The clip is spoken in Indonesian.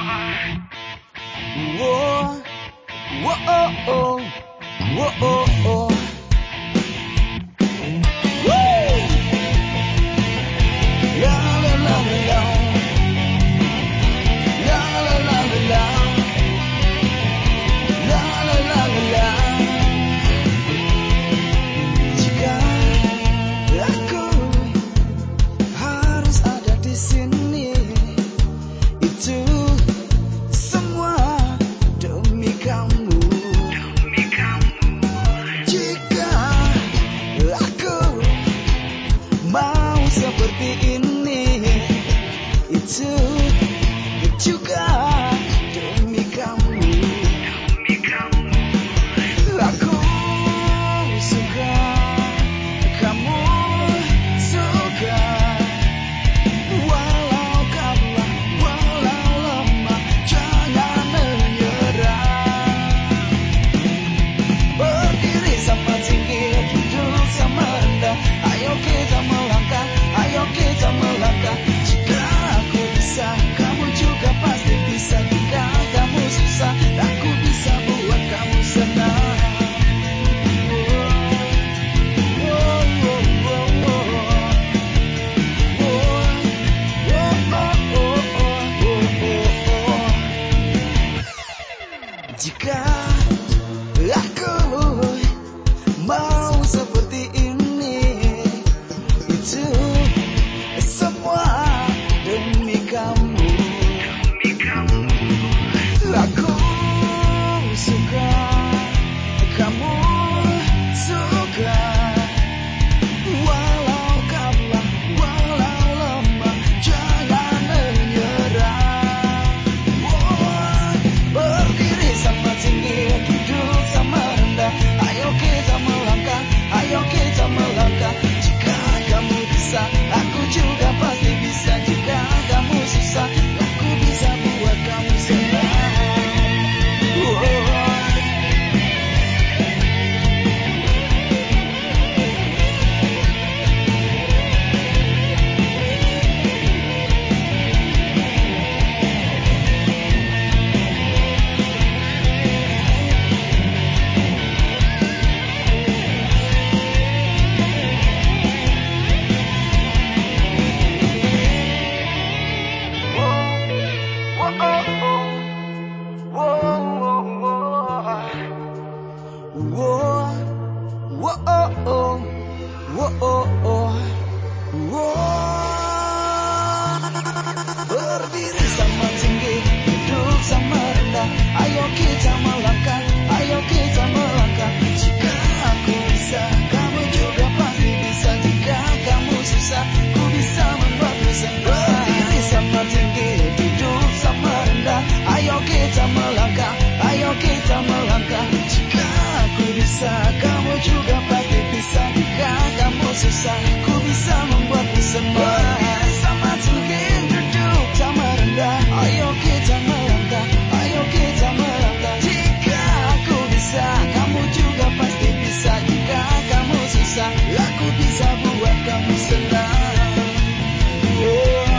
Whoa, whoa, oh, oh. whoa, oh, itu demi kamu. Aku suka kamu suka. Walau kalah, walau lemah Jangan menyerah. Berdiri tinggi. oh. susah ku bisa membuatmu sembuh Sama mungkin duduk tak merendah Ayo kita melangkah, ayo kita melangkah Jika aku bisa, kamu juga pasti bisa. Jika kamu susah, aku bisa buat kamu senang. Oh.